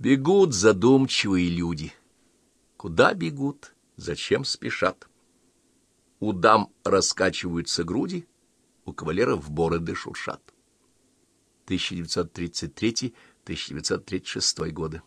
Бегут задумчивые люди. Куда бегут? Зачем спешат? У дам раскачиваются груди, у кавалеров бороды шуршат. 1933-1936 годы.